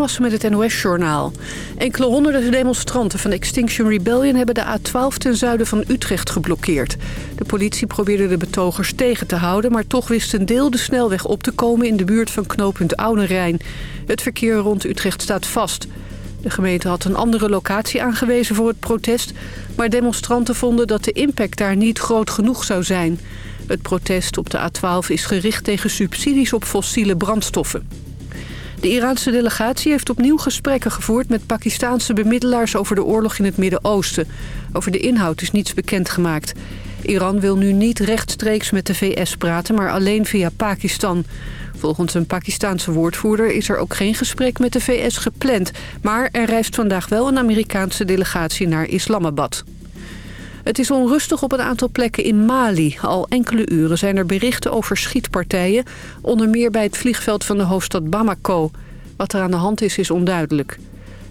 was met het NOS-journaal. Enkele honderden demonstranten van Extinction Rebellion... hebben de A12 ten zuiden van Utrecht geblokkeerd. De politie probeerde de betogers tegen te houden... maar toch wist een deel de snelweg op te komen... in de buurt van knooppunt Oude Het verkeer rond Utrecht staat vast. De gemeente had een andere locatie aangewezen voor het protest... maar demonstranten vonden dat de impact daar niet groot genoeg zou zijn. Het protest op de A12 is gericht tegen subsidies op fossiele brandstoffen. De Iraanse delegatie heeft opnieuw gesprekken gevoerd met Pakistaanse bemiddelaars over de oorlog in het Midden-Oosten. Over de inhoud is niets bekendgemaakt. Iran wil nu niet rechtstreeks met de VS praten, maar alleen via Pakistan. Volgens een Pakistaanse woordvoerder is er ook geen gesprek met de VS gepland. Maar er reist vandaag wel een Amerikaanse delegatie naar Islamabad. Het is onrustig op een aantal plekken in Mali. Al enkele uren zijn er berichten over schietpartijen... onder meer bij het vliegveld van de hoofdstad Bamako. Wat er aan de hand is, is onduidelijk.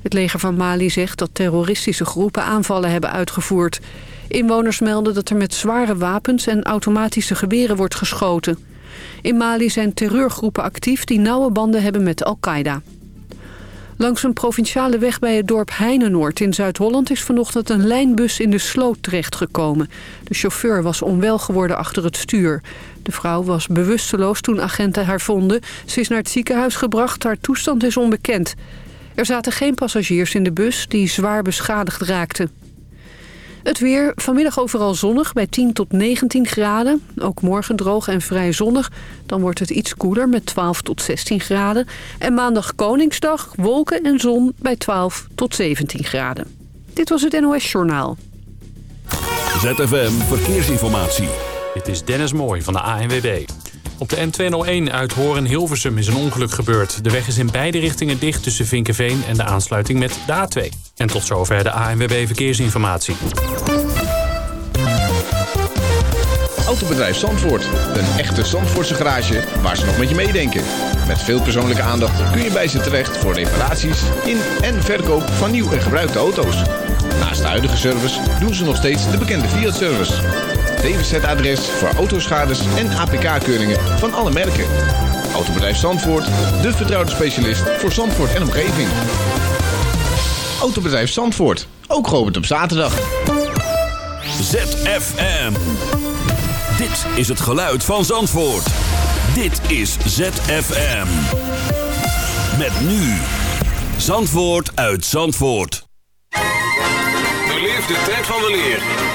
Het leger van Mali zegt dat terroristische groepen aanvallen hebben uitgevoerd. Inwoners melden dat er met zware wapens en automatische geweren wordt geschoten. In Mali zijn terreurgroepen actief die nauwe banden hebben met Al-Qaeda. Langs een provinciale weg bij het dorp Heinenoord in Zuid-Holland... is vanochtend een lijnbus in de sloot terechtgekomen. De chauffeur was onwel geworden achter het stuur. De vrouw was bewusteloos toen agenten haar vonden. Ze is naar het ziekenhuis gebracht, haar toestand is onbekend. Er zaten geen passagiers in de bus die zwaar beschadigd raakten. Het weer, vanmiddag overal zonnig bij 10 tot 19 graden. Ook morgen droog en vrij zonnig. Dan wordt het iets koeler met 12 tot 16 graden. En maandag Koningsdag, wolken en zon bij 12 tot 17 graden. Dit was het NOS Journaal. ZFM Verkeersinformatie. Dit is Dennis Mooij van de ANWB. Op de N201 uit Horen-Hilversum is een ongeluk gebeurd. De weg is in beide richtingen dicht tussen Vinkenveen en de aansluiting met de A2. En tot zover de ANWB Verkeersinformatie. Autobedrijf Zandvoort. Een echte Zandvoortse garage waar ze nog met je meedenken. Met veel persoonlijke aandacht kun je bij ze terecht voor reparaties in en verkoop van nieuw en gebruikte auto's. Naast de huidige service doen ze nog steeds de bekende Fiat-service. DWZ-adres voor autoschades en APK-keuringen van alle merken. Autobedrijf Zandvoort, de vertrouwde specialist voor Zandvoort en omgeving. Autobedrijf Zandvoort, ook geopend op zaterdag. ZFM. Dit is het geluid van Zandvoort. Dit is ZFM. Met nu. Zandvoort uit Zandvoort. Beleef de tijd van de leer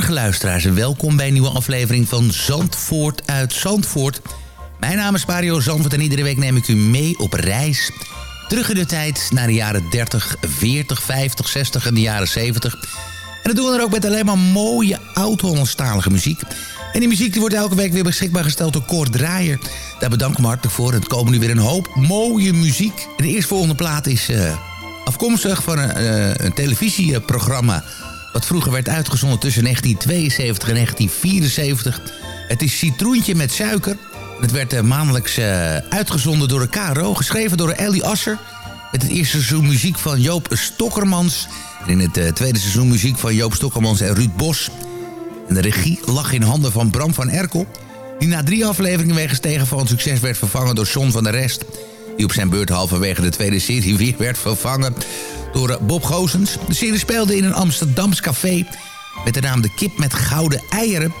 Goedemorgen luisteraars en welkom bij een nieuwe aflevering van Zandvoort uit Zandvoort. Mijn naam is Mario Zandvoort en iedere week neem ik u mee op reis. Terug in de tijd naar de jaren 30, 40, 50, 60 en de jaren 70. En dat doen we dan ook met alleen maar mooie oud-Hollandstalige muziek. En die muziek die wordt elke week weer beschikbaar gesteld door Kort Draaier. Daar bedank ik me hartelijk voor. Het komen nu weer een hoop mooie muziek. En de eerstvolgende plaat is eh, afkomstig van een, eh, een televisieprogramma... wat vroeger werd uitgezonden tussen 1972 en 1974. Het is Citroentje met suiker. Het werd eh, maandelijks eh, uitgezonden door de KRO, geschreven door Ellie Asser... met het eerste seizoen muziek van Joop Stokkermans... en in het eh, tweede seizoen muziek van Joop Stokkermans en Ruud Bos... En de regie lag in handen van Bram van Erkel... die na drie afleveringen wegens tegenvallend succes werd vervangen door John van der Rest... die op zijn beurt halverwege de tweede serie weer werd vervangen door eh, Bob Gozens. De serie speelde in een Amsterdams café met de naam De Kip met Gouden Eieren.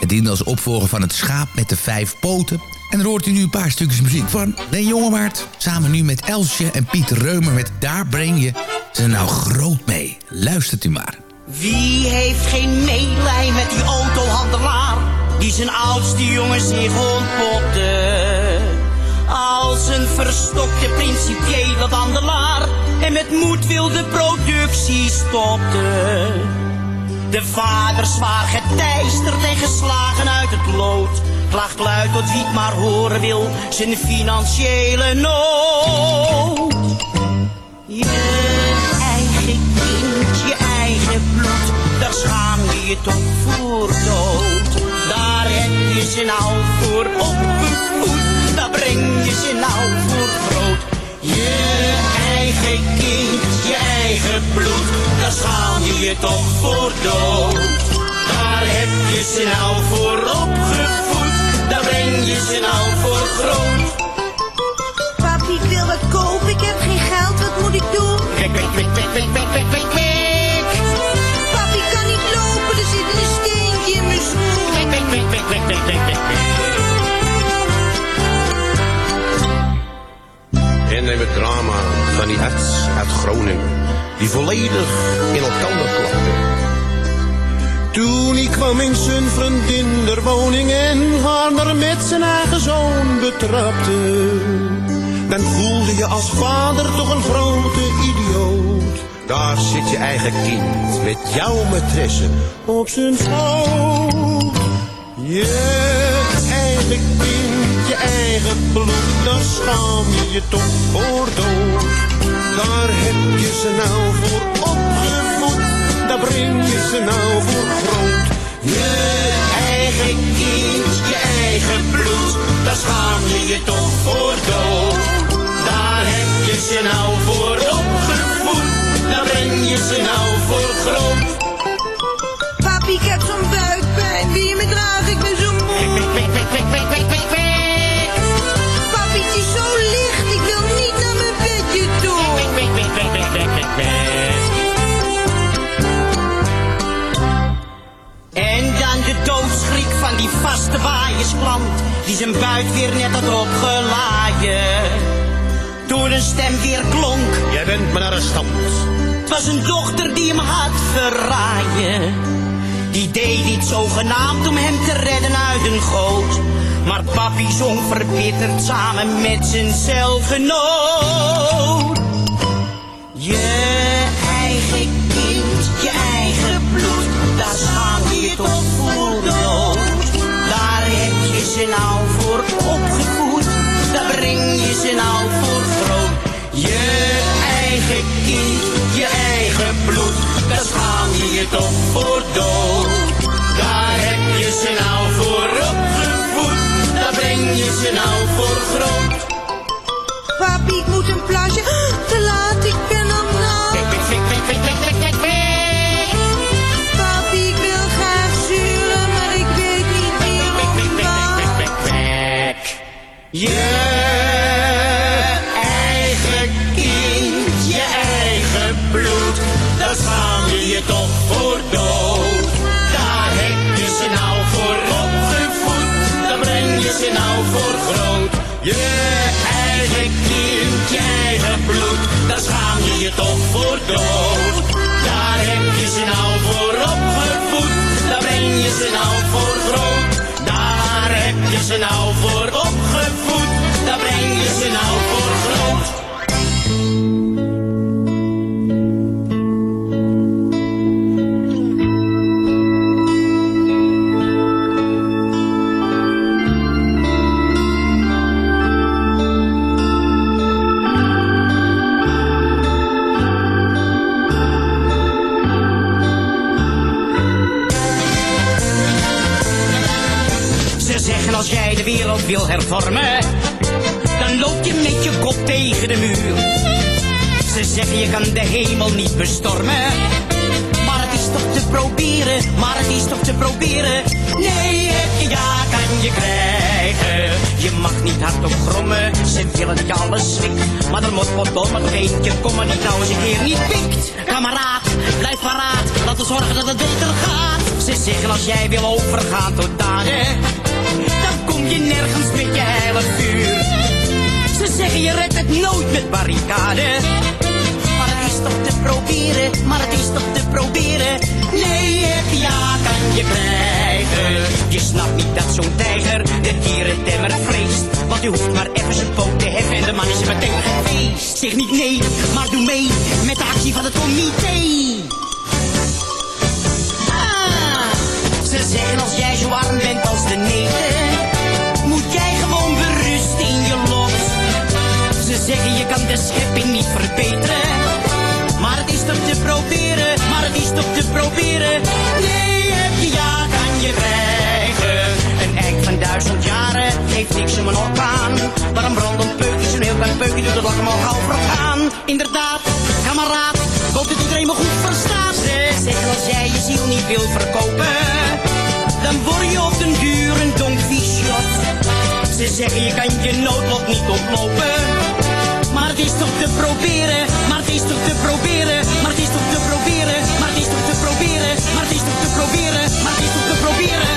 Het diende als opvolger van Het Schaap met de Vijf Poten... En dan hoort u nu een paar stukjes muziek van Den Jongewaard. Samen nu met Elsje en Pieter Reumer met Daar breng je ze nou groot mee. Luistert u maar. Wie heeft geen meelij met die autohandelaar die zijn oudste jongen zich ontpopte? Als een verstokte principiële wandelaar en met moed wilde productie stopte. De vader zwaar geteisterd en geslagen uit het lood. Klaagt luid tot wie maar horen wil, zijn financiële nood. Je eigen kind, je eigen bloed, daar schaam je je toch voor dood. Daar heb je ze nou voor opgevoed, daar breng je ze nou voor groot. Je eigen bloed, daar schaam je je toch voor dood. Daar heb je ze nou voor opgevoed, daar breng je ze nou voor groot. Papi, ik wil wat kopen, ik heb geen geld, wat moet ik doen? Wik, Neem het drama van die arts uit Groningen, die volledig in elkaar klapte. Toen ik kwam in zijn vriendin der woning en haar er met zijn eigen zoon betrapte. Dan voelde je als vader toch een grote idioot. Daar zit je eigen kind met jouw maîtresse Op zijn schoot. Je eigen kind, eigen bloed, daar schaam je je toch voor dood. Daar heb je ze nou voor opgevoed, daar breng je ze nou voor groot. Je eigen kind, je eigen bloed, daar schaam je je toch voor dood. Daar heb je ze nou voor opgevoed, daar breng je ze nou voor groot. Papi, ik heb zo'n buikpijn. Wie me draagt, ik ben waaiersklant, die zijn buit weer net had opgelaaien. Toen een stem weer klonk, Jij bent mijn arrestant. het was een dochter die hem had verraaien. Die deed dit zogenaamd om hem te redden uit een goot. Maar papi zong verbitterd samen met zijn celgenoot. Je eigen kind, je eigen bloed, daar schaam voor opgevoed, daar breng je ze nou voor groot. Je eigen kind, je eigen bloed, daar schaam je je toch voor dood. Daar heb je ze nou voor opgevoed, daar breng je ze nou voor groot. Papi, ik moet een plasje. Je eigen kind, je eigen bloed, daar schaam je je toch voor dood. Daar heb je ze nou voor opgevoed, daar breng je ze nou voor groot. Je eigen kind, je eigen bloed, daar schaam je je toch voor dood. Daar heb je ze nou voor opgevoed, daar breng je ze nou voor groot. Daar heb je ze nou voor nou voor. Ze zeggen als jij de wereld wil hervormen, zeggen je kan de hemel niet bestormen, maar het is toch te proberen, maar het is toch te proberen. Nee, je ja, kan je krijgen. Je mag niet hardop grommen, ze willen dat je alles slikt. Maar dan moet pot maar nog eentje, kom maar niet nou eens een keer niet pikt. Kameraad, blijf paraat, laten we zorgen dat het beter gaat. Ze zeggen als jij wil overgaan tot daden, dan kom je nergens met je heilig vuur. Ze zeggen je redt het nooit met barricade. Te proberen, maar het is toch te proberen. Nee, het ja kan je krijgen. Je snapt niet dat zo'n tijger de dierentemmer vreest. Want u hoeft maar even zijn poot te heffen en de man is er meteen gefeest. Zeg niet nee, maar doe mee met de actie van het comité. Ah, ze zeggen als jij zo arm bent als de neten, moet jij gewoon berust in je lot. Ze zeggen je kan de schepping niet verbeteren, doet het allemaal gauw vergaan. Inderdaad, kameraad, ik hoop dat iedereen me goed verstaat. Ze zeggen als jij je ziel niet wil verkopen, dan word je op den duur een donk shot. Ze zeggen je kan je noodlot niet ontlopen. Maar het is toch te proberen, maar het is toch te proberen, maar het is toch te proberen, maar het is toch te proberen, maar het is toch te proberen, maar het is toch te proberen.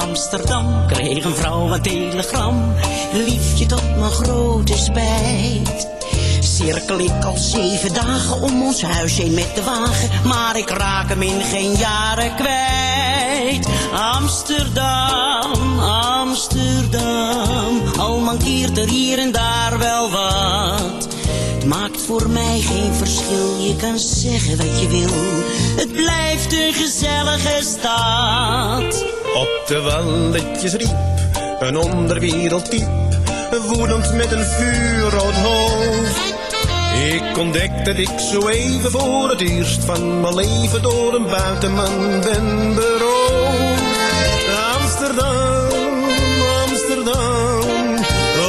Amsterdam kreeg een vrouw een telegram. Liefje tot mijn grote spijt. Cirkel ik al zeven dagen om ons huis heen met de wagen. Maar ik raak hem in geen jaren kwijt. Amsterdam, Amsterdam, al mankeert er hier en daar wel wat. Het maakt voor mij geen verschil, je kan zeggen wat je wil. Het blijft een gezellige stad. Op de walletjes riep een onderwerelddiep, woedend met een vuurrood hoofd. Ik ontdek dat ik zo even voor het eerst van mijn leven door een buitenman ben beroofd. Amsterdam, Amsterdam,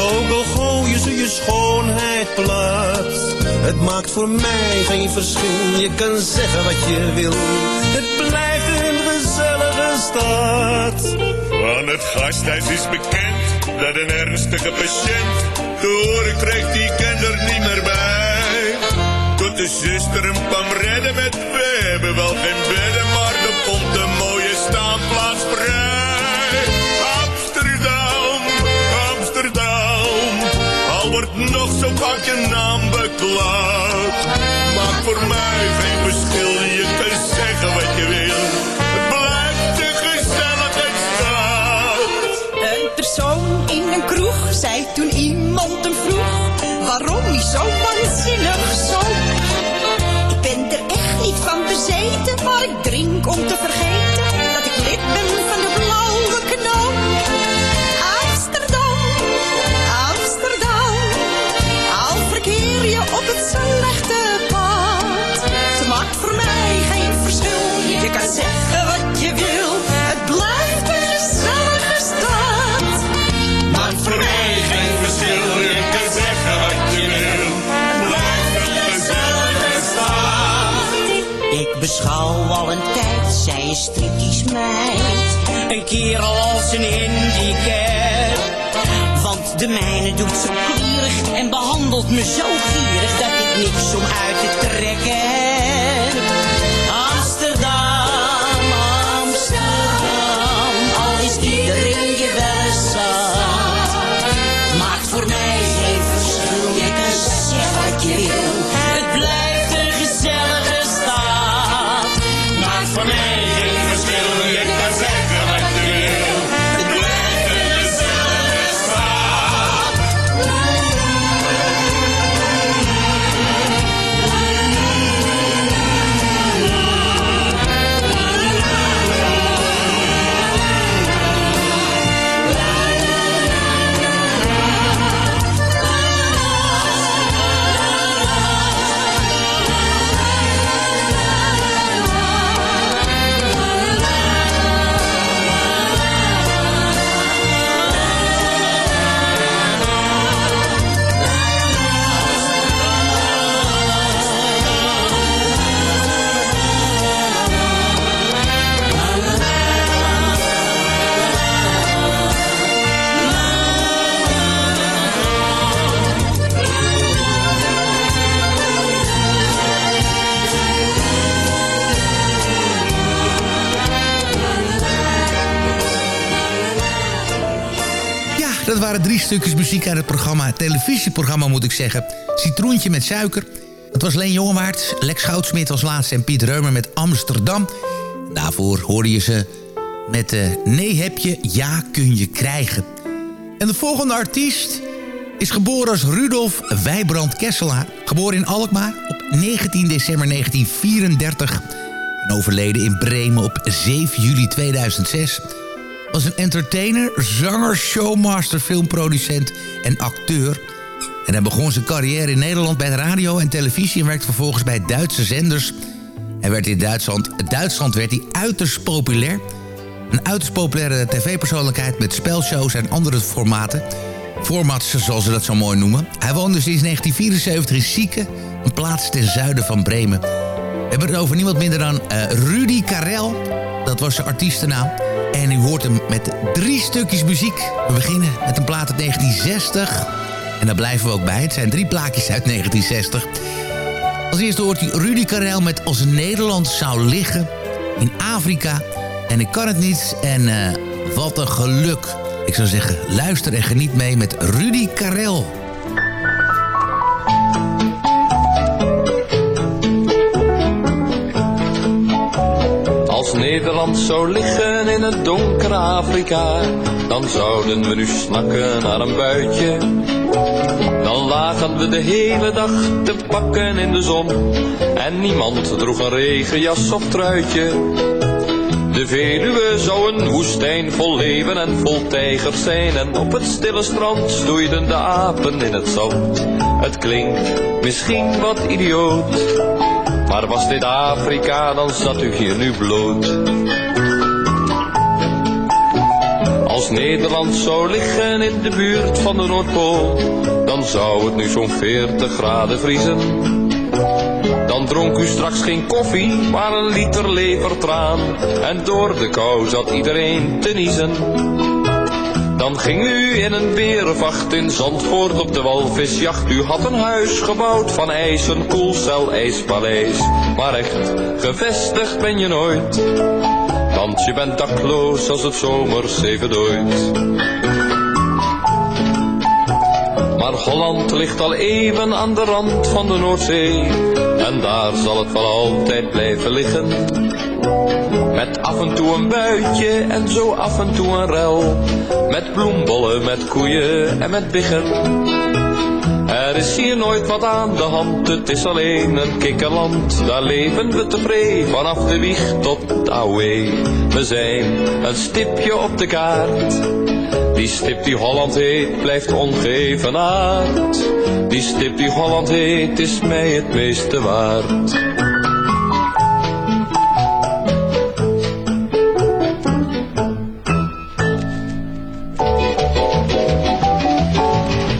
ook al gooien ze je schoonheid plat. Het maakt voor mij geen verschil, je kan zeggen wat je wil. Van het gasthuis is bekend dat een ernstige patiënt te horen krijgt, die kent er niet meer bij. Tot de zuster hem kwam redden met we hebben wel geen bedden, maar er komt een mooie staanplaats vrij. Amsterdam, Amsterdam, al wordt nog zo vaak je naam beklaagd. Maakt voor mij geen verschil, je kan zeggen wat je wil. Zei toen iemand hem vroeg waarom hij zo waanzinnig zoop. Ik ben er echt niet van bezeten, maar ik drink om te vergeten kerel als een handicap. Want de mijne doet zo klierig en behandelt me zo gierig dat ik niks om uit te trekken heb. Televisieprogramma moet ik zeggen. Citroentje met suiker. Dat was Leen Jongewaard, Lex Goudsmit als laatste en Piet Reumer met Amsterdam. Daarvoor hoorde je ze met uh, Nee heb je, ja kun je krijgen. En de volgende artiest is geboren als Rudolf Wijbrand Kesselaar. Geboren in Alkmaar op 19 december 1934. En overleden in Bremen op 7 juli 2006 was een entertainer, zanger, showmaster, filmproducent en acteur. En hij begon zijn carrière in Nederland bij de radio en televisie... en werkte vervolgens bij Duitse zenders. Hij werd in Duitsland, Duitsland werd hij uiterst populair. Een uiterst populaire tv-persoonlijkheid met spelshows en andere formaten. Formats, zoals ze dat zo mooi noemen. Hij woonde sinds 1974 in Sieke, een plaats ten zuiden van Bremen. We hebben het over niemand minder dan uh, Rudy Karel. Dat was zijn artiestennaam. En u hoort hem met drie stukjes muziek. We beginnen met een plaat uit 1960. En daar blijven we ook bij. Het zijn drie plaatjes uit 1960. Als eerste hoort u Rudy Karel met Als Nederland zou liggen in Afrika. En ik kan het niet. En uh, wat een geluk. Ik zou zeggen, luister en geniet mee met Rudy Karel. Als Nederland zou liggen in het donkere Afrika, dan zouden we nu snakken naar een buitje. Dan lagen we de hele dag te pakken in de zon, en niemand droeg een regenjas of truitje. De Veluwe zou een woestijn vol leeuwen en vol tijgers zijn, en op het stille strand stoeiden de apen in het zand. Het klinkt misschien wat idioot, maar was dit Afrika, dan zat u hier nu bloot. Als Nederland zou liggen in de buurt van de Noordpool, zou het nu zo'n 40 graden vriezen. Dan dronk u straks geen koffie, maar een liter levertraan. En door de kou zat iedereen te niezen. Dan ging u in een berenvacht in Zandvoort op de walvisjacht. U had een huis gebouwd van ijs, een koelcel, ijspaleis. Maar echt, gevestigd ben je nooit. Want je bent dakloos als het zomers even dooit. Holland ligt al even aan de rand van de Noordzee. En daar zal het wel altijd blijven liggen. Met af en toe een buitje en zo af en toe een rel. Met bloembollen, met koeien en met biggen. Er is hier nooit wat aan de hand, het is alleen een kikkerland. Daar leven we tevreden vanaf de wieg tot de. We zijn een stipje op de kaart. Die stip die Holland heet, blijft ongeëvenaard. Die stip die Holland heet, is mij het meeste waard.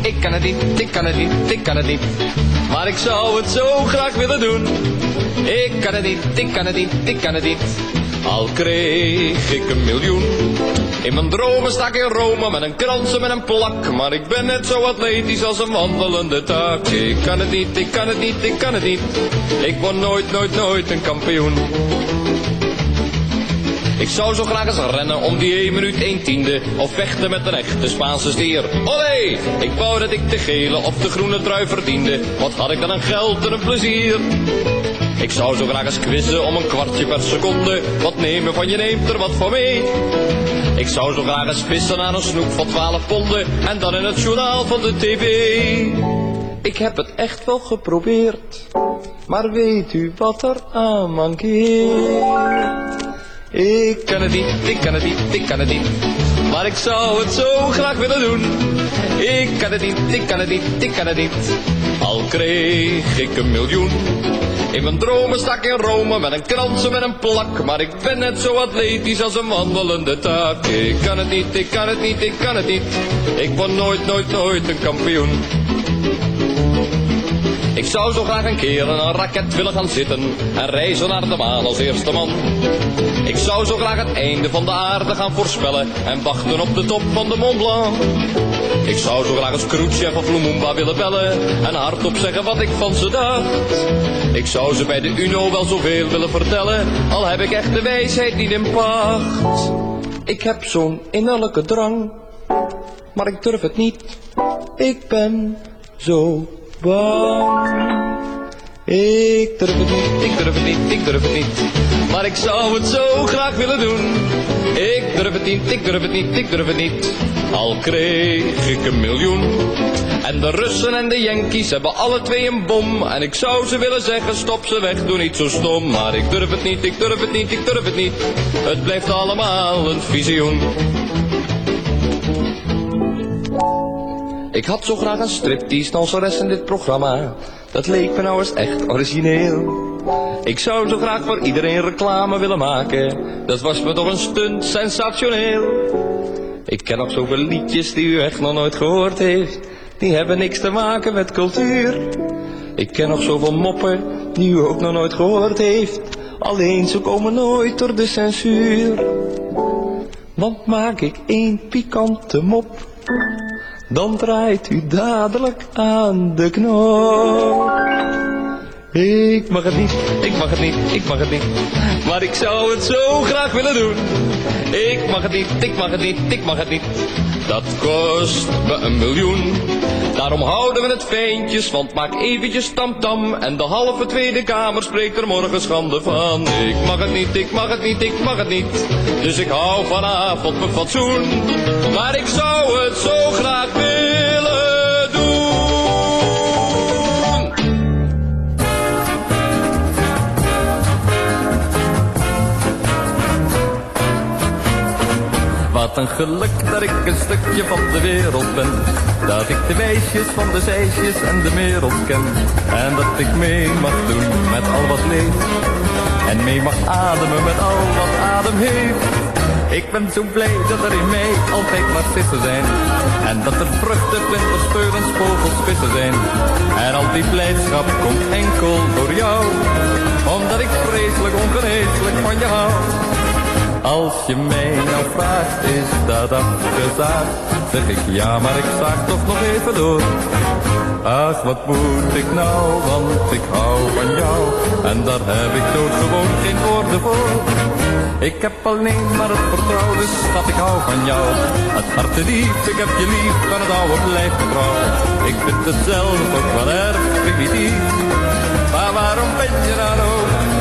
Ik kan het niet, ik kan het niet, ik kan het niet. Maar ik zou het zo graag willen doen. Ik kan het niet, ik kan het niet, ik kan het niet. Al kreeg ik een miljoen. In mijn dromen sta ik in Rome met een krans en met een plak. Maar ik ben net zo atletisch als een wandelende tak. Ik kan het niet, ik kan het niet, ik kan het niet. Ik word nooit, nooit, nooit een kampioen. Ik zou zo graag eens rennen om die 1 minuut 1 tiende. Of vechten met een echte Spaanse stier. Olé! Ik wou dat ik de gele of de groene trui verdiende. Wat had ik dan een geld en een plezier. Ik zou zo graag eens quizzen om een kwartje per seconde. Wat nemen van je neemt er wat van mee. Ik zou zo graag eens vissen aan een snoep van 12 ponden. En dan in het journaal van de tv. Ik heb het echt wel geprobeerd. Maar weet u wat er aan mankeert? Ik kan het niet, ik kan het niet, ik kan het niet. Maar ik zou het zo graag willen doen. Ik kan het niet, ik kan het niet, ik kan het niet. Al kreeg ik een miljoen. In mijn dromen sta ik in Rome met een krans en met een plak. Maar ik ben net zo atletisch als een wandelende tak. Ik kan het niet, ik kan het niet, ik kan het niet. Ik word nooit, nooit, nooit een kampioen. Ik zou zo graag een keer in een raket willen gaan zitten en reizen naar de maan als eerste man. Ik zou zo graag het einde van de aarde gaan voorspellen en wachten op de top van de Mont Blanc. Ik zou zo graag eens Khrushchev of Lumumba willen bellen en hardop zeggen wat ik van ze dacht. Ik zou ze bij de UNO wel zoveel willen vertellen, al heb ik echt de wijsheid niet in pacht. Ik heb zo'n innerlijke drang, maar ik durf het niet. Ik ben zo bang. Ik durf het niet, ik durf het niet, ik durf het niet. Maar ik zou het zo graag willen doen. Ik durf het niet, ik durf het niet, ik durf het niet. Al kreeg ik een miljoen. En de Russen en de Yankees hebben alle twee een bom. En ik zou ze willen zeggen, stop ze weg, doe niet zo stom. Maar ik durf het niet, ik durf het niet, ik durf het niet. Het blijft allemaal een visioen. Ik had zo graag een striptease danseres in dit programma. Dat leek me nou eens echt origineel. Ik zou zo graag voor iedereen reclame willen maken. Dat was me toch een stunt sensationeel. Ik ken nog zoveel liedjes die u echt nog nooit gehoord heeft. Die hebben niks te maken met cultuur. Ik ken nog zoveel moppen die u ook nog nooit gehoord heeft. Alleen ze komen nooit door de censuur. Want maak ik één pikante mop dan draait u dadelijk aan de knop. Ik mag het niet, ik mag het niet, ik mag het niet. Maar ik zou het zo graag willen doen. Ik mag het niet, ik mag het niet, ik mag het niet. dat kost me een miljoen. Daarom houden we het fijntjes, want maak eventjes tamtam. En de halve Tweede Kamer spreekt er morgen schande van. Ik mag het niet, ik mag het niet, ik mag het niet. Dus ik hou vanavond mijn fatsoen. Maar ik zou Wat een geluk dat ik een stukje van de wereld ben. Dat ik de wijsjes van de zeisjes en de wereld ken. En dat ik mee mag doen met al wat leeft. En mee mag ademen met al wat adem heeft. Ik ben zo blij dat er in mij altijd narcissen zijn. En dat er vruchten, vlinders, speurens, vogels, vissen zijn. En al die blijdschap komt enkel door jou. Omdat ik vreselijk ongeneeslijk van je hou. Als je mij nou vraagt, is dat afgezaagd? Zeg ik ja, maar ik zaag toch nog even door. Ach, wat moet ik nou, want ik hou van jou. En daar heb ik gewoon geen woorden voor. Ik heb alleen maar het vertrouwen, dus ik hou van jou. Het hart diep, ik heb je lief, van het oude blijft trouw. Ik vind het zelf ook wel erg primitief. Maar waarom ben je dan ook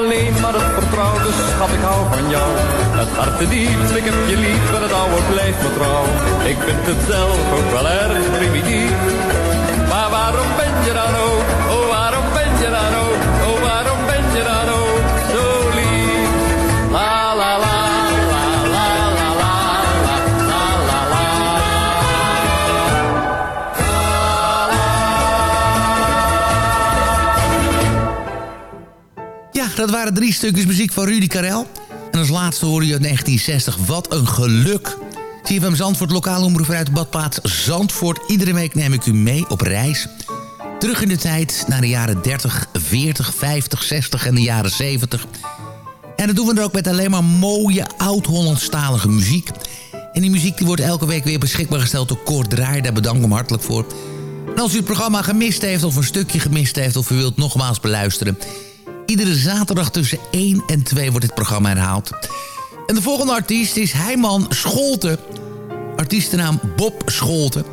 Alleen maar het vertrouwen, dus schat, ik hou van jou. Het hart te diep, ik heb je lief, maar het oude blijft me trouw. Ik vind het zelf ook wel erg primitief. Maar waarom ben je dan ook, dat waren drie stukjes muziek van Rudy Karel. En als laatste hoorde je uit 1960 Wat een geluk. CFM Zandvoort, lokale omroep uit badplaats Zandvoort. Iedere week neem ik u mee op reis. Terug in de tijd naar de jaren 30, 40, 50, 60 en de jaren 70. En dat doen we dan ook met alleen maar mooie oud-Hollandstalige muziek. En die muziek die wordt elke week weer beschikbaar gesteld door Kort Draaier. Daar bedank ik hem hartelijk voor. En als u het programma gemist heeft of een stukje gemist heeft... of u wilt nogmaals beluisteren... Iedere zaterdag tussen 1 en 2 wordt dit programma herhaald. En de volgende artiest is Heiman Scholte. Artiestennaam Bob Scholte.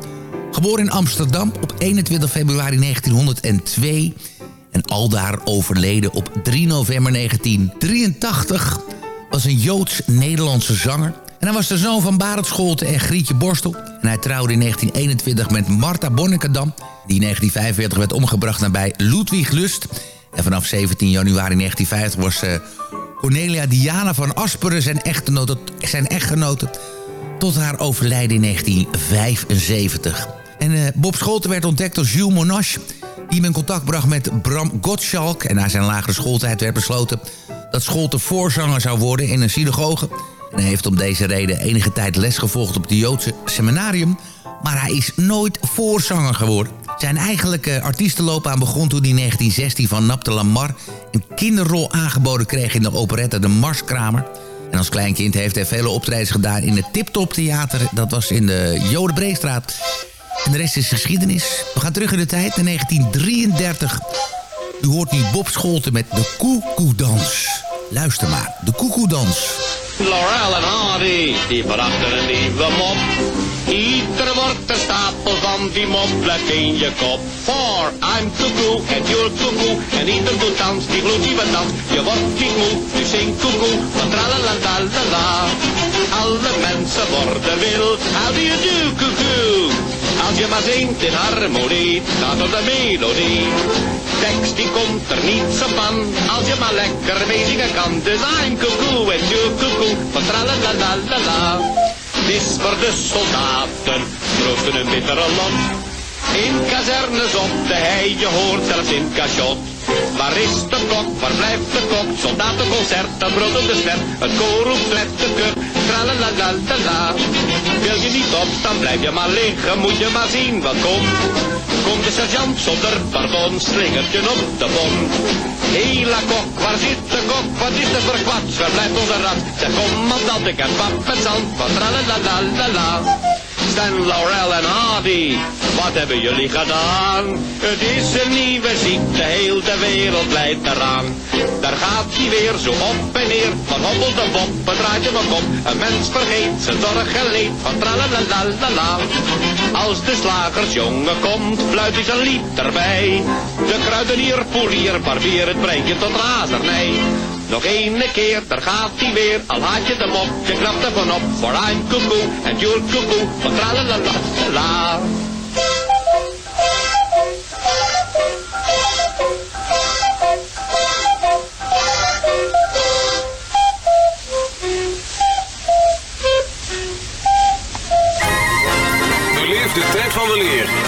Geboren in Amsterdam op 21 februari 1902. En aldaar overleden op 3 november 1983. Was een Joods-Nederlandse zanger. En hij was de zoon van Barend Scholte en Grietje Borstel. En hij trouwde in 1921 met Martha Bonnekendam... die in 1945 werd omgebracht nabij Ludwig Lust... En vanaf 17 januari 1950 was uh, Cornelia Diana van Asperen zijn echtgenote, zijn tot haar overlijden in 1975. En uh, Bob Scholten werd ontdekt door Jules Monash... die hem in contact bracht met Bram Gottschalk. En na zijn lagere schooltijd werd besloten dat Scholten voorzanger zou worden in een synagoge. En hij heeft om deze reden enige tijd les gevolgd op het Joodse seminarium... maar hij is nooit voorzanger geworden. Zijn eigenlijke artiestenloopbaan begon toen hij in 1916 van Nap de Lamar... een kinderrol aangeboden kreeg in de operette De Marskramer. En als kleinkind heeft hij vele optredens gedaan in het Tip Top Theater. Dat was in de Jodenbreestraat. En de rest is geschiedenis. We gaan terug in de tijd, naar 1933. U hoort nu Bob Scholten met de Koekoedans. Luister maar, de Koekoedans. Laurel en Hardy, die brachten een nieuwe mop. Ieder wordt een stapel van die mop blijft in je kop. For I'm cuckoo en you're cuckoo en ieder doet dans, die gloednieuwe dans. Je wordt niet moe, nu zing van tralalalala. Alle mensen worden wild, how do you do cuckoo? Als je maar zingt in harmonie, staat op de melodie. Tekst die komt er niet zo van, als je maar lekker meezingen kan. Dus I'm cuckoo en you cuckoo, van tralalalala. Is voor de soldaten, troosten een bittere land. In kazernes op de hei, je hoort zelfs in cachot. Waar is de kok, waar blijft de kok? Soldatenconcert, dan brullen de ster. Het koor roept de kuk, tralalalala. Wil je niet opstaan, blijf je maar liggen, moet je maar zien wat komt. Komt de sergeant zonder pardon, slingert je op de bon. Hela kok, waar zit de kok? Wat is er voor kwats? Waar blijft onze rat? Zeg kom, dat ik heb pap met zand van tralalalala. Stan, Laurel en Hardy, wat hebben jullie gedaan? Het is een nieuwe ziekte, heel de wereld leidt eraan. Daar gaat hij weer zo op en neer, van hobbel de bop, het draait hem op. Een mens vergeet zijn zorg en leed, van tralalalala. Als de slagersjongen komt, fluit hij zijn lied erbij. De kruidenier, poelier, barbier, het brengt je tot razernij. Nog ene keer, daar gaat hij weer, al had je hem op, je knapt ervan op. For I'm cuckoo, and you're cuckoo, van tralalala. Beleef de tijd van weleer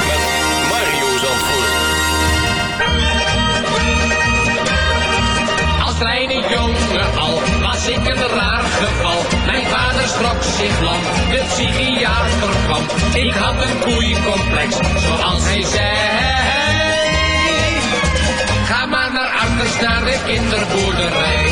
was ik een raar geval. Mijn vader schrok zich lang, de psychiater kwam. Ik had een koeiencomplex, zoals hij zei. Ga maar naar Akkers, naar de kinderboerderij.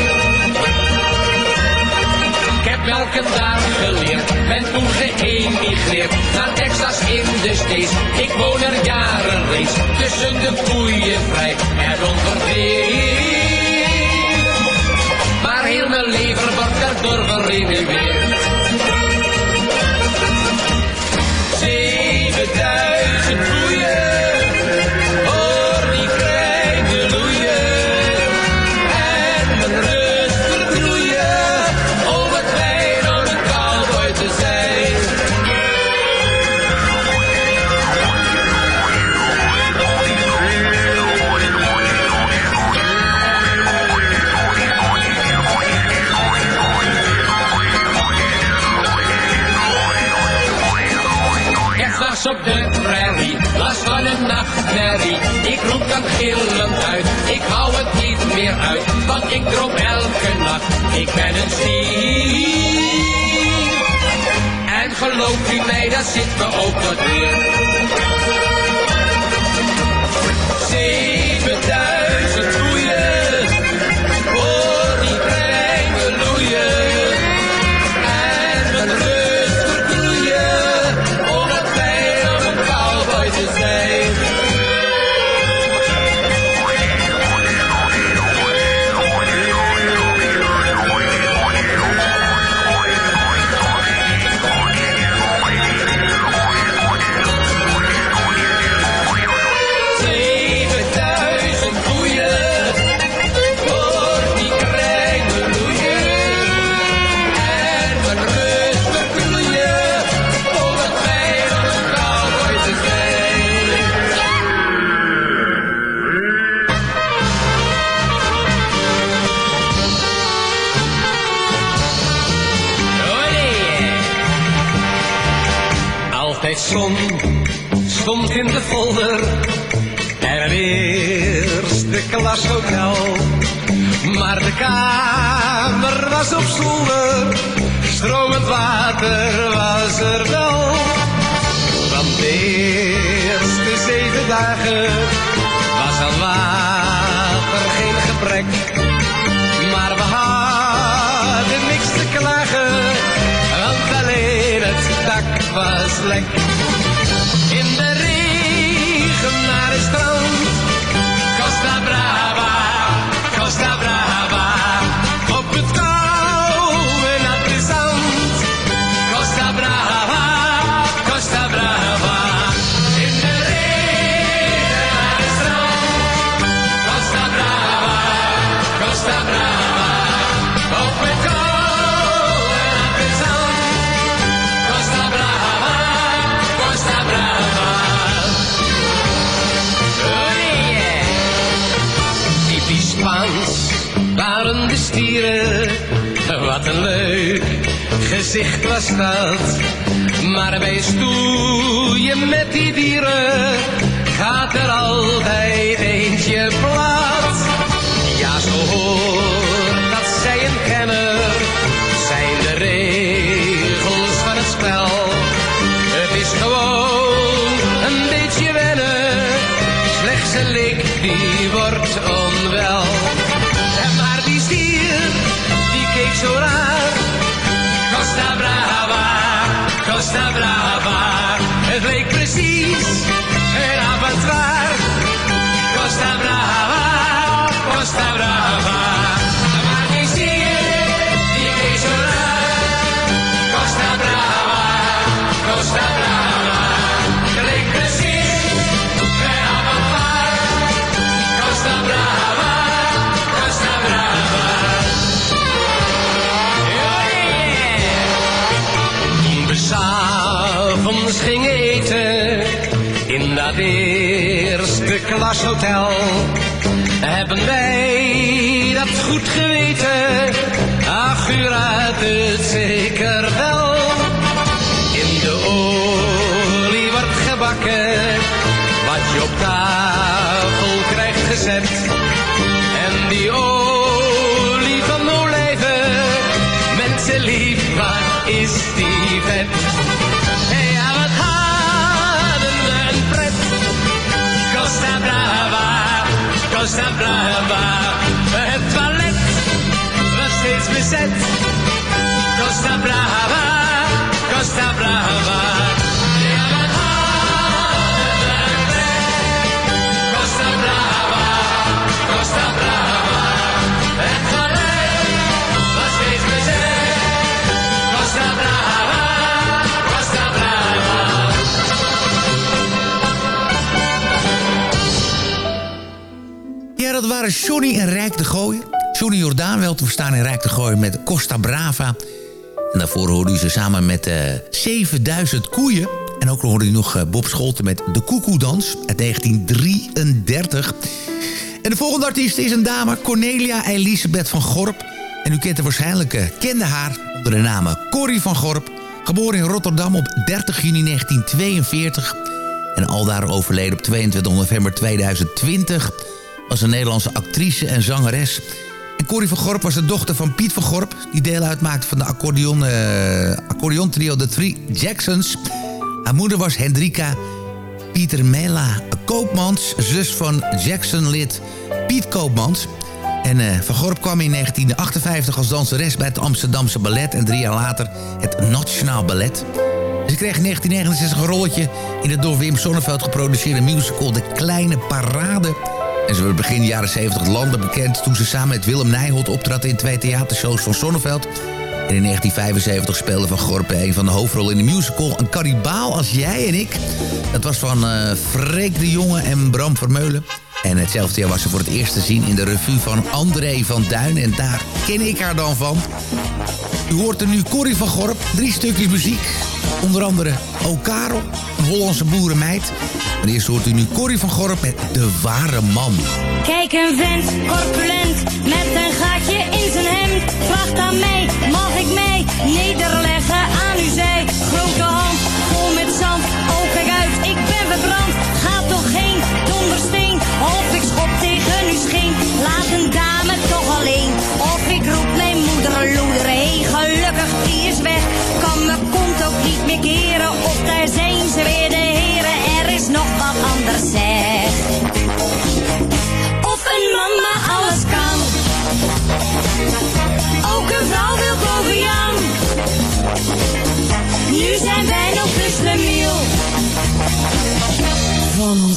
Ik heb elke dag geleerd, ben toen geëmigreerd naar Texas in de States. Ik woon er jaren reeds, tussen de koeien vrij en onderweer. Leven wordt daardoor ik droom elke nacht. Ik ben een stier. En geloof u mij, dat zit me ook wat weer. Eerste klas hotel. Maar de kamer was op zolder, stromend water was er wel. Want de eerste zeven dagen gezicht was dat. Maar bij stoeien met die dieren gaat er altijd eentje plat. Ja, zo hoort dat zij een kenner zijn de regels van het spel. Het is gewoon een beetje wennen, slechts een lik die wordt onwel. Maar die stier, die keek zo raar. Costa Brava, het leek hebben wij dat goed geweten. Ach, u het zeker dat waren Johnny en Rijk de Gooier. Johnny Jordaan wel te verstaan in Rijk de Gooier met Costa Brava. Daarvoor hoorde u ze samen met eh 7000 koeien. En ook hoorde u nog eh, Bob Scholten met De Koekoedans uit 1933. En de volgende artiest is een dame, Cornelia Elisabeth van Gorp. En u kent haar waarschijnlijk, eh, kende haar onder de naam Corrie van Gorp. Geboren in Rotterdam op 30 juni 1942. En aldaar overleden op 22 november 2020 was een Nederlandse actrice en zangeres. En Corrie van Gorp was de dochter van Piet van Gorp... die deel uitmaakte van de accordeon, accordeontrio The Three Jacksons. Haar moeder was Hendrika Pietermella Koopmans... zus van Jackson-lid Piet Koopmans. En eh, Van Gorp kwam in 1958 als danseres bij het Amsterdamse Ballet... en drie jaar later het Nationaal Ballet... Ze kreeg in 1969 een rolletje in het door Wim Sonneveld geproduceerde musical De Kleine Parade. En ze werd begin jaren 70 landen bekend toen ze samen met Willem Nijholt optrad in twee theatershows van Sonneveld. En in 1975 speelde Van Gorp een van de hoofdrollen in de musical Een Karibaal als jij en ik. Dat was van eh Freek de Jonge en Bram Vermeulen. En hetzelfde jaar was ze voor het eerst te zien in de revue van André van Duin. En daar ken ik haar dan van. U hoort er nu Corrie van Gorp, drie stukjes muziek. Onder andere O Karel, een Hollandse boerenmeid. Maar eerst hoort u nu Corrie van Gorp met De Ware Man. Kijk een vent, corpulent, met een gaatje in zijn hemd. Vraagt aan mij, mag ik mij nederleggen aan uw zij?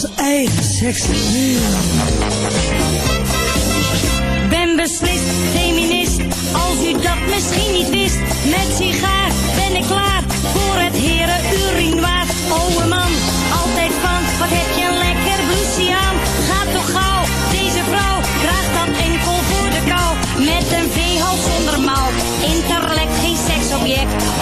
Ons eigen seksappeal. Ben beslist feminist, als u dat misschien niet wist. Met sigaar ben ik klaar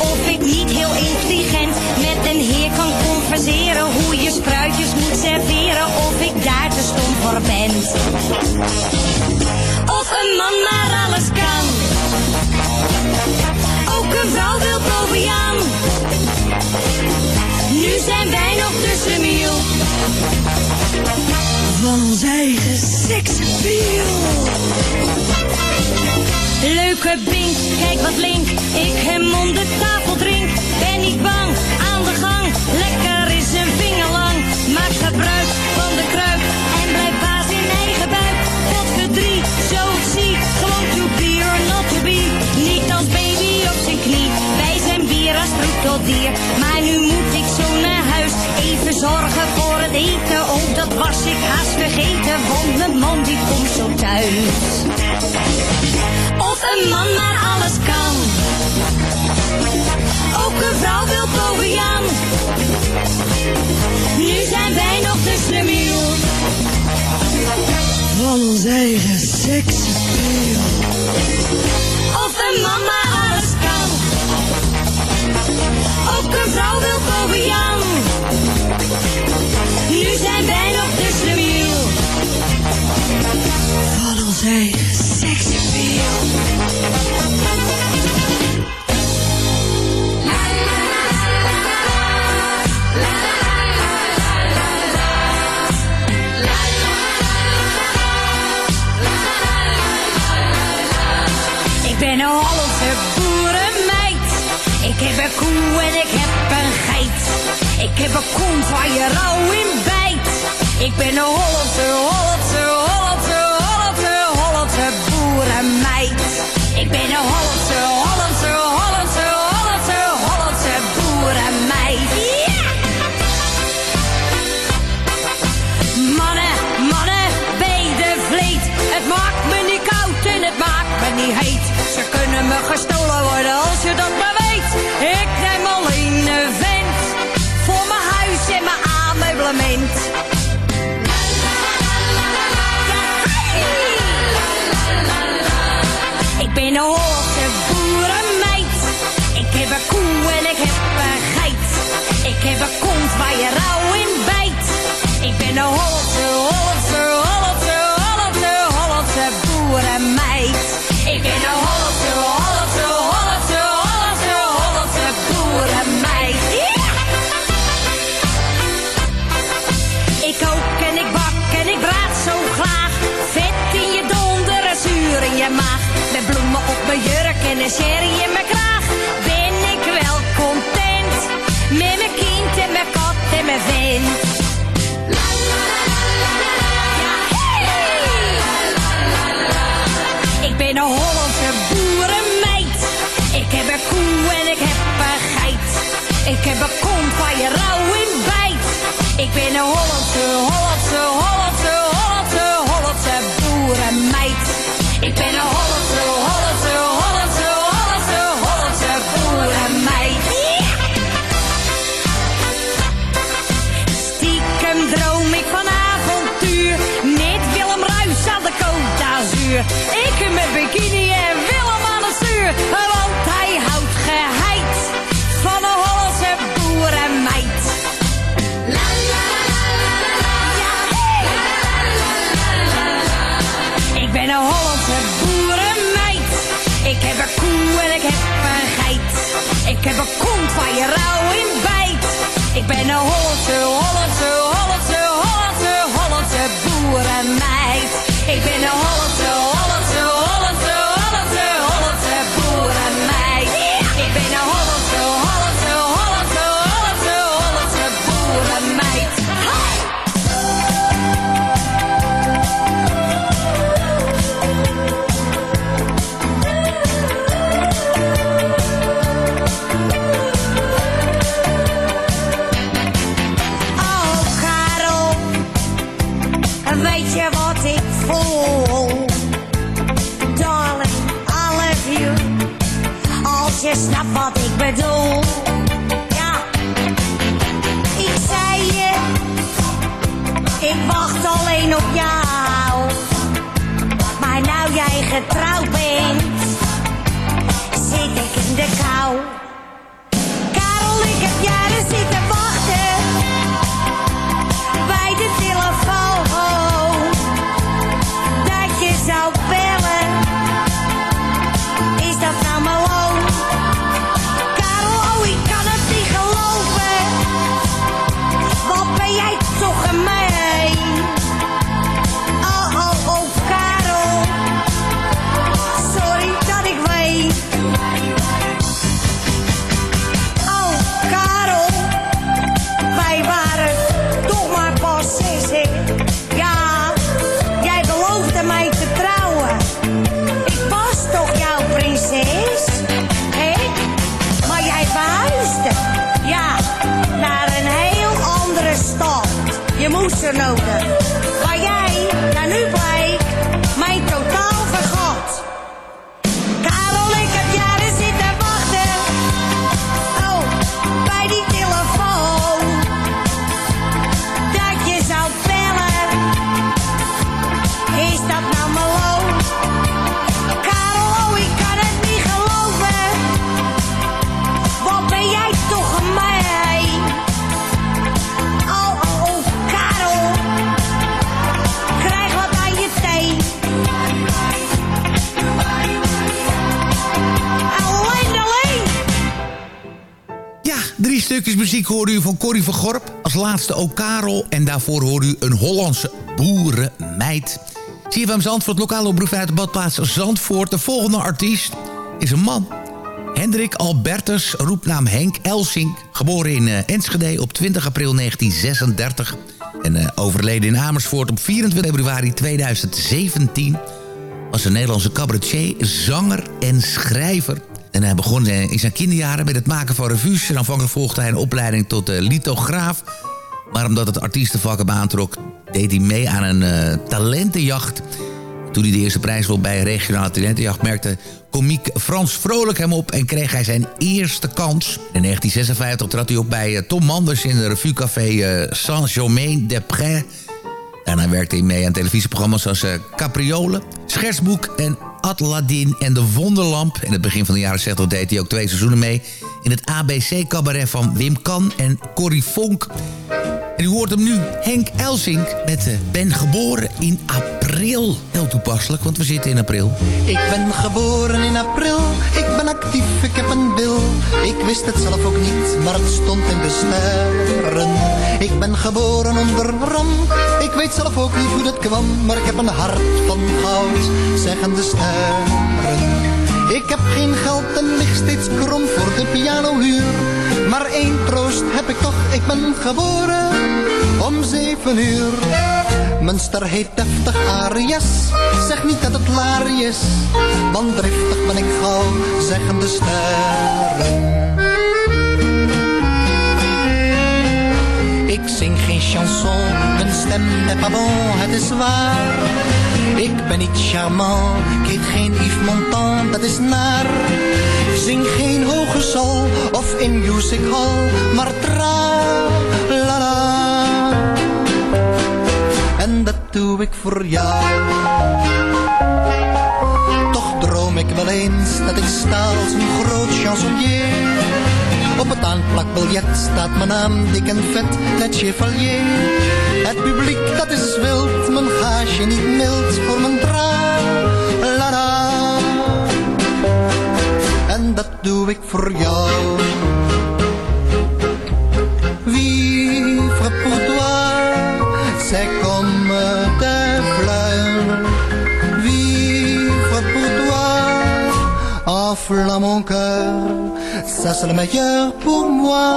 Of ik niet heel intelligent met een heer kan converseren. Hoe je spruitjes moet serveren, of ik daar te stom voor ben. Of een man maar alles kan. Ook een vrouw wil Jan. Nu zijn wij nog de slemiel. Van ons eigen seksappeal. Leuke bink, kijk wat link. Ik hem om de tafel drink. Ben niet bang, aan de gang. Lekker is een vinger lang. Maak gebruik van de kruik. En blijf baas in eigen buik. Tot verdriet, zo ik zie. Gewoon to be or not to be. Niet als baby op zijn knie. Wij zijn bier als tot dier. Maar nu zorgen voor het eten. Oh, dat was ik haast vergeten. Want mijn man die komt zo thuis. Of een man maar alles kan. Ook een vrouw wil boven Jan. Nu zijn wij nog de slemiel. Van ons eigen seksappeal. Of een man maar alles kan. Ook een vrouw wil boven Ik ben een Hollandse, Hollandse, Hollandse, Ik heb een kont waar je rauw in bijt. Ik ben een Hollandse, Hollandse, stukjes muziek hoorde u van Corrie van Gorp. Als laatste ook Karel. En daarvoor hoorde u een Hollandse boerenmeid. CFM Zandvoort, lokale omroep uit de badplaats Zandvoort. De volgende artiest is een man. Hendrik Albertus, roepnaam Henk Elsink. Geboren in eh, Enschede op 20 april 1936. En eh, overleden in Amersfoort op 24 februari 2017 was een Nederlandse cabaretier, zanger en schrijver. En hij begon eh, in zijn kinderjaren met het maken van revues. En aanvankelijk volgde hij een opleiding tot uh, lithograaf. Maar omdat het artiestenvak hem aantrok... deed hij mee aan een eh, talentenjacht. Toen hij de eerste prijs won bij een regionale talentenjacht... merkte komiek Frans Vrolijk hem op en kreeg hij zijn eerste kans. In 1956 trad hij op bij eh, Tom Manders in de revuecafé eh, Saint-Germain-des-Prés... Daarna werkte hij mee aan televisieprogramma's als Capriolen, Schetsboek en Atladin en De Wonderlamp. In het begin van de jaren 60 deed hij ook twee seizoenen mee... in het ABC-cabaret van Wim Kan en Corrie Vonk. En u hoort hem nu, Henk Elsink, met uh, Ben geboren in april. Heel toepasselijk, want we zitten in april. Ik ben geboren in april, ik ben actief, ik heb een wil. Ik wist het zelf ook niet, maar het stond in de sterren. Ik ben geboren onder ramp, ik weet zelf ook niet hoe dat kwam. Maar ik heb een hart van goud, zeggen de sterren. Ik heb geen geld en lig steeds krom voor de pianohuur. Maar één troost heb ik toch, ik ben geboren om zeven uur. Mijn ster heet deftig Arias, zeg niet dat het laar is. Want driftig ben ik gauw, zeggen de sterren. Ik zing geen chanson, mijn stem n'est pas bon, het is waar. Ik ben niet charmant, ik geen Yves Montand, dat is naar. Zing geen hoge sol of in music hall, maar tra la la. En dat doe ik voor jou. Toch droom ik wel eens dat ik sta als een groot chansonnier. Op het aanplakbiljet staat mijn naam dik en vet, net chevalier. Het publiek dat is wild, mijn gaasje niet mild doe ik voor jou. Vivre pour toi, c'est comme des fleurs. Vivre pour toi, enflamme mon cœur. Ça c'est le meilleur pour moi.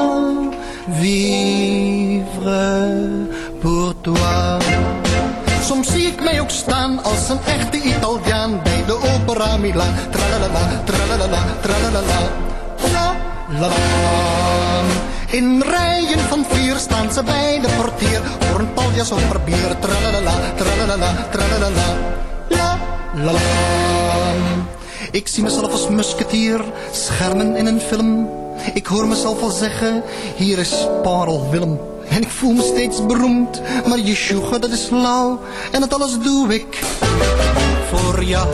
Vivre pour toi. Soms zie ik mij ook staan als een echte Italiaan bij de opera Milaan. Tralalala, tralalala, tralalala, tralalala. In rijen van vier staan ze bij de portier voor een paljas of per bier. Tralalala, tralalala, tralalala, la la la. Ik zie mezelf als musketier, schermen in een film. Ik hoor mezelf al zeggen, hier is Parel Willem. En ik voel me steeds beroemd, maar je sjoegen dat is lauw. En dat alles doe ik voor jou.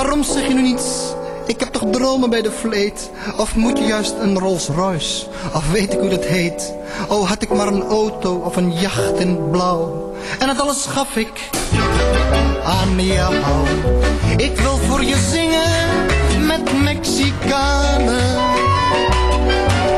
Waarom zeg je nu niets? Ik heb toch dromen bij de vleet? Of moet je juist een Rolls Royce? Of weet ik hoe dat heet? Oh, had ik maar een auto of een jacht in blauw. En dat alles gaf ik aan jou. Ik wil voor je zingen met Mexicanen.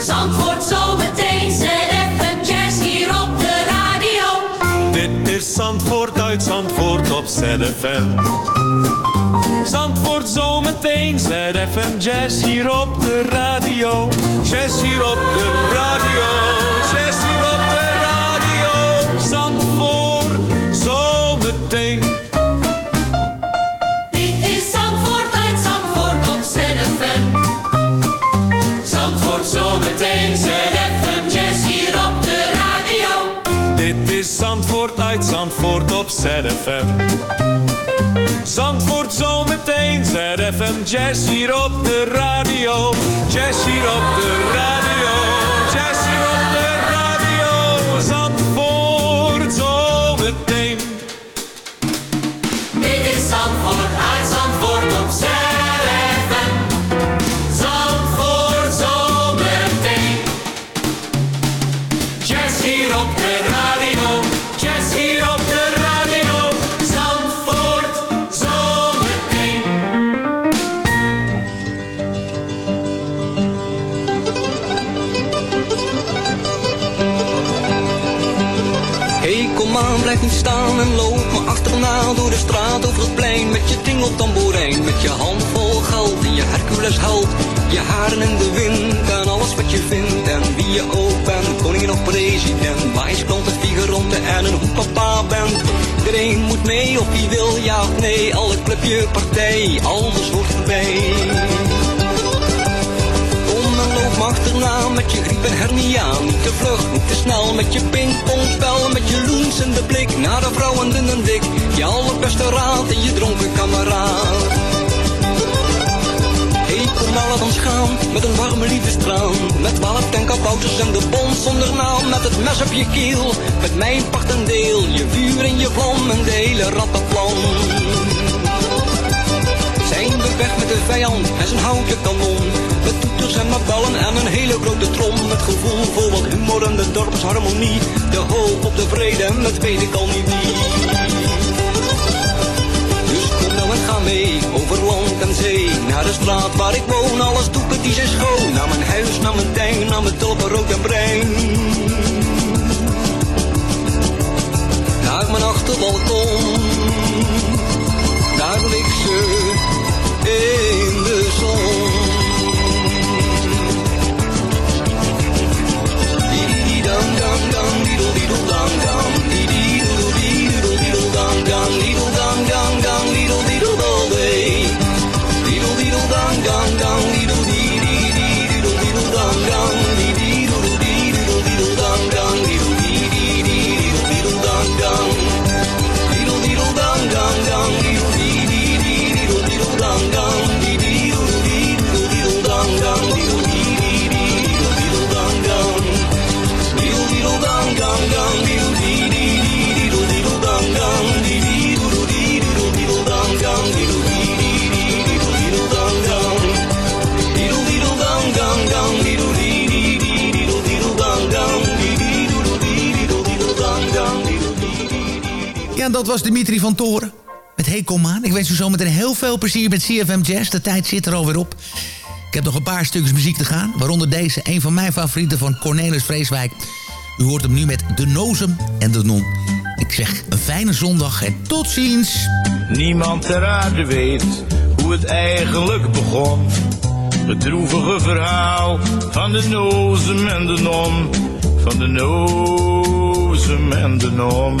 Zandvoort zometeen, ZFM Jazz hier op de radio. Dit is Zandvoort uit Zandvoort op ZFM. Zandvoort zometeen, ZFM Jazz hier op de radio. Jazz hier op de radio. Jazz hier op de radio. Zandvoort zometeen. ZFM. Zandvoort zometeen, ZFM Jazz hier op de radio. Jazz hier op de radio. Jazz hier op de radio. En je haren in de wind en alles wat je vindt en wie je ook bent, koningin of president, wijsklant of figuranten en een hoepapa bent. Iedereen moet mee of wie wil, ja of nee, alle clubje partij, alles hoort erbij. Kom en loop achterna met je griep en hernia. Niet te vlug, niet te snel met je pingpongspel. Met je loensende blik naar de vrouwen dun en dik. Je allerbeste raad en je dronken kameraad. Met een warme liefdestraan. Met twaalf tenkabouters en de bond zonder naam. Met het mes op je keel, met mijn part en deel. Je vuur en je vlam en de hele rattenplan. Zijn we weg met de vijand en zijn houten kanon. Met toeters en mabellen en een hele grote trom. Het gevoel voor wat humor en de dorpsharmonie. De hoop op de vrede, dat weet ik al niet wie. Mee, over land en zee. Naar de straat waar ik woon, alles doeken die zijn schoon. Naar mijn huis, naar mijn tuin, naar mijn tulpen rood en bruin. Naar mijn achterbalkon, daar ligt ze in de zon. Diddle dang dang, diddle dat was Dimitri van Toren. Met Hey Kom aan. Ik wens u zometeen heel veel plezier met CFM Jazz. De tijd zit er alweer op. Ik heb nog een paar stukjes muziek te gaan. Waaronder deze, een van mijn favorieten van Cornelis Vreeswijk. U hoort hem nu met De Nozem en De Non. Ik zeg een fijne zondag en tot ziens. Niemand ter aarde weet hoe het eigenlijk begon. Het droevige verhaal van de nozem en de non. Van de nozem en de non.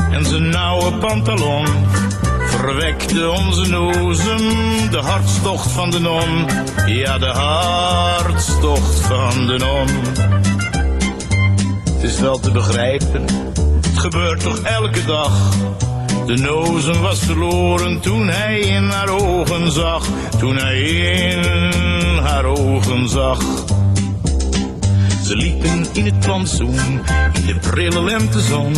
en zijn nauwe pantalon verwekte onze nozem de hartstocht van de non. Ja, de hartstocht van de non. Het is wel te begrijpen, het gebeurt toch elke dag. De nozem was verloren toen hij in haar ogen zag. Toen hij in haar ogen zag. Ze liepen in het plantsoen, in de prille lentezon.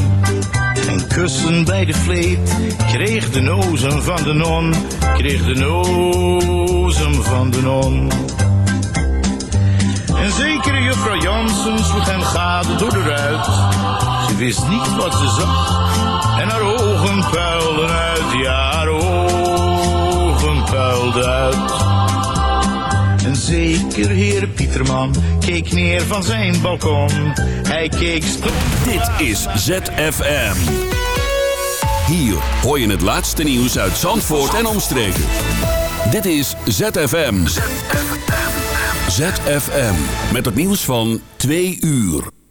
En kussen bij de vleet, kreeg de nozem van de non. Kreeg de nozem van de non. En zekere juffrouw Jansen sloeg hem gade door de ruit. Ze wist niet wat ze zag. En haar ogen puilden uit, ja, haar ogen puilden uit. En zeker heer Pieterman keek neer van zijn balkon. Hij keek stop. Dit is ZFM. Hier hoor je het laatste nieuws uit Zandvoort en omstreken. Dit is ZFM. ZFM. Met het nieuws van 2 uur.